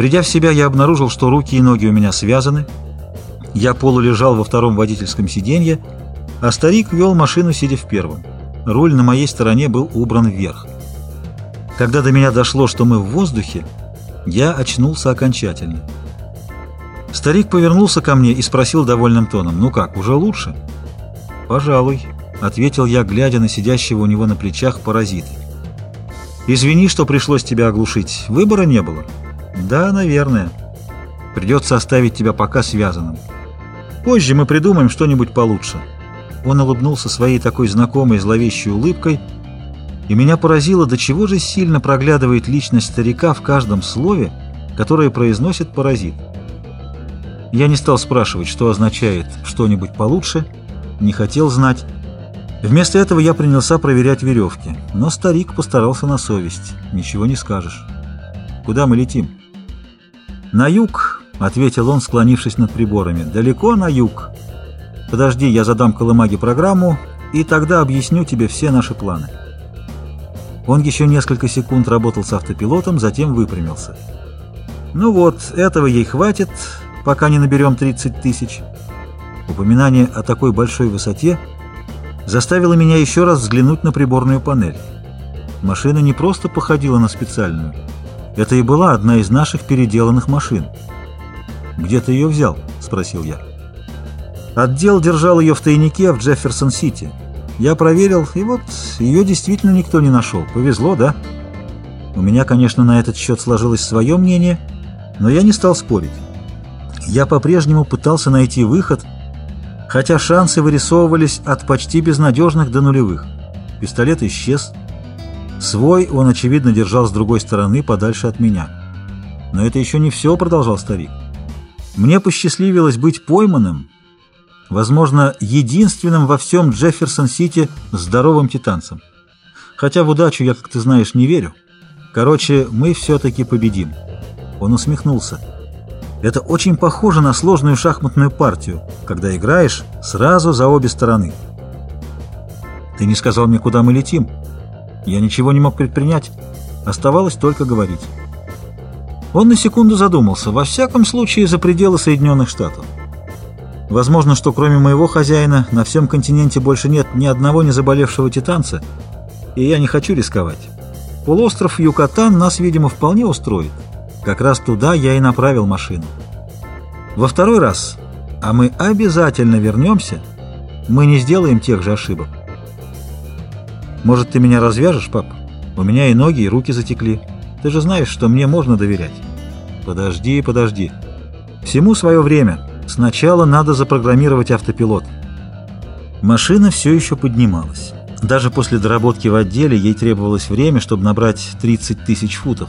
Придя в себя, я обнаружил, что руки и ноги у меня связаны. Я полулежал во втором водительском сиденье, а старик вел машину, сидя в первом. Руль на моей стороне был убран вверх. Когда до меня дошло, что мы в воздухе, я очнулся окончательно. Старик повернулся ко мне и спросил довольным тоном, «Ну как, уже лучше?» «Пожалуй», — ответил я, глядя на сидящего у него на плечах паразита. «Извини, что пришлось тебя оглушить. Выбора не было». «Да, наверное. Придется оставить тебя пока связанным. Позже мы придумаем что-нибудь получше». Он улыбнулся своей такой знакомой зловещей улыбкой, и меня поразило, до чего же сильно проглядывает личность старика в каждом слове, которое произносит паразит. Я не стал спрашивать, что означает «что-нибудь получше», не хотел знать. Вместо этого я принялся проверять веревки, но старик постарался на совесть, ничего не скажешь. «Куда мы летим?» «На юг», — ответил он, склонившись над приборами. «Далеко на юг. Подожди, я задам Колымаге программу, и тогда объясню тебе все наши планы». Он еще несколько секунд работал с автопилотом, затем выпрямился. «Ну вот, этого ей хватит, пока не наберем 30 тысяч». Упоминание о такой большой высоте заставило меня еще раз взглянуть на приборную панель. Машина не просто походила на специальную — это и была одна из наших переделанных машин. «Где ты ее взял?» — спросил я. Отдел держал ее в тайнике в Джефферсон-Сити. Я проверил, и вот ее действительно никто не нашел. Повезло, да? У меня, конечно, на этот счет сложилось свое мнение, но я не стал спорить. Я по-прежнему пытался найти выход, хотя шансы вырисовывались от почти безнадежных до нулевых. Пистолет исчез, Свой он, очевидно, держал с другой стороны, подальше от меня. Но это еще не все, продолжал старик. Мне посчастливилось быть пойманным, возможно, единственным во всем Джефферсон-Сити здоровым титанцем. Хотя в удачу я, как ты знаешь, не верю. Короче, мы все-таки победим. Он усмехнулся. Это очень похоже на сложную шахматную партию, когда играешь сразу за обе стороны. Ты не сказал мне, куда мы летим? Я ничего не мог предпринять, оставалось только говорить. Он на секунду задумался, во всяком случае за пределы Соединенных Штатов. Возможно, что кроме моего хозяина на всем континенте больше нет ни одного не заболевшего титанца, и я не хочу рисковать. Полуостров Юкатан нас, видимо, вполне устроит. Как раз туда я и направил машину. Во второй раз, а мы обязательно вернемся, мы не сделаем тех же ошибок. Может, ты меня развяжешь, пап? У меня и ноги, и руки затекли. Ты же знаешь, что мне можно доверять. Подожди, подожди. Всему свое время. Сначала надо запрограммировать автопилот. Машина все еще поднималась. Даже после доработки в отделе ей требовалось время, чтобы набрать 30 тысяч футов.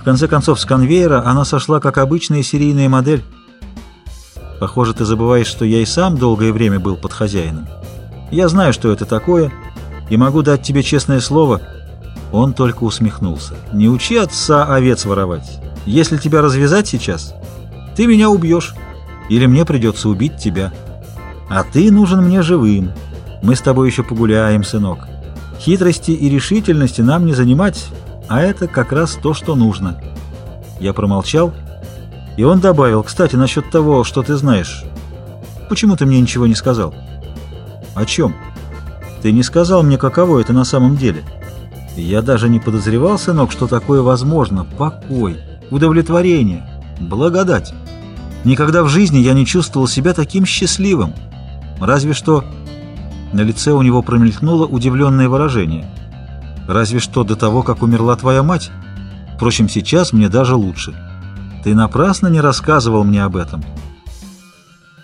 В конце концов, с конвейера она сошла как обычная серийная модель. Похоже, ты забываешь, что я и сам долгое время был под хозяином. Я знаю, что это такое — и могу дать тебе честное слово». Он только усмехнулся. «Не учи отца овец воровать. Если тебя развязать сейчас, ты меня убьешь, или мне придется убить тебя. А ты нужен мне живым. Мы с тобой еще погуляем, сынок. Хитрости и решительности нам не занимать, а это как раз то, что нужно». Я промолчал, и он добавил, «Кстати, насчет того, что ты знаешь. Почему ты мне ничего не сказал?» «О чем?» Ты не сказал мне, каково это на самом деле. Я даже не подозревал, сынок, что такое возможно. Покой, удовлетворение, благодать. Никогда в жизни я не чувствовал себя таким счастливым. Разве что... На лице у него промелькнуло удивленное выражение. Разве что до того, как умерла твоя мать. Впрочем, сейчас мне даже лучше. Ты напрасно не рассказывал мне об этом.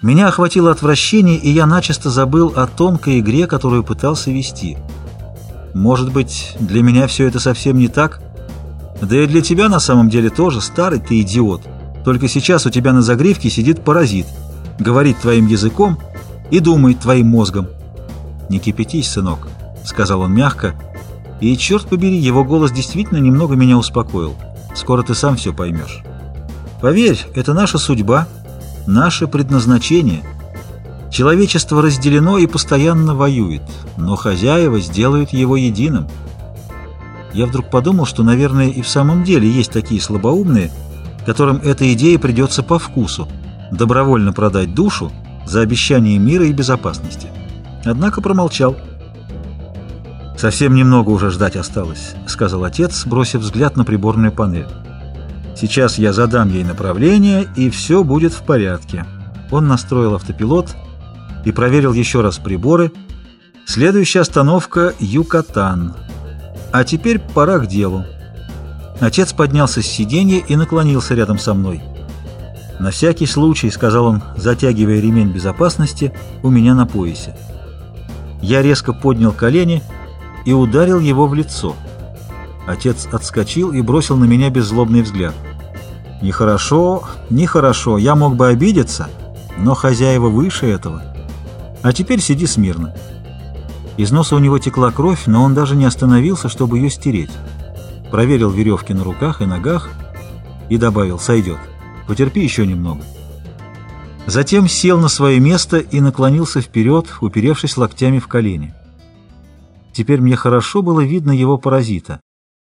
Меня охватило отвращение, и я начисто забыл о тонкой игре, которую пытался вести. Может быть, для меня все это совсем не так? Да и для тебя на самом деле тоже, старый ты идиот. Только сейчас у тебя на загривке сидит паразит, говорит твоим языком и думает твоим мозгом. «Не кипятись, сынок», — сказал он мягко, и, черт побери, его голос действительно немного меня успокоил. «Скоро ты сам все поймешь. Поверь, это наша судьба» наше предназначение. Человечество разделено и постоянно воюет, но хозяева сделают его единым. Я вдруг подумал, что, наверное, и в самом деле есть такие слабоумные, которым эта идея придется по вкусу – добровольно продать душу за обещание мира и безопасности. Однако промолчал. «Совсем немного уже ждать осталось», — сказал отец, бросив взгляд на приборную панель. «Сейчас я задам ей направление, и все будет в порядке». Он настроил автопилот и проверил еще раз приборы. Следующая остановка — Юкатан. А теперь пора к делу. Отец поднялся с сиденья и наклонился рядом со мной. «На всякий случай», — сказал он, затягивая ремень безопасности, — «у меня на поясе». Я резко поднял колени и ударил его в лицо. Отец отскочил и бросил на меня беззлобный взгляд. «Нехорошо, нехорошо, я мог бы обидеться, но хозяева выше этого. А теперь сиди смирно». Из носа у него текла кровь, но он даже не остановился, чтобы ее стереть. Проверил веревки на руках и ногах и добавил «сойдет». Потерпи еще немного. Затем сел на свое место и наклонился вперед, уперевшись локтями в колени. Теперь мне хорошо было видно его паразита.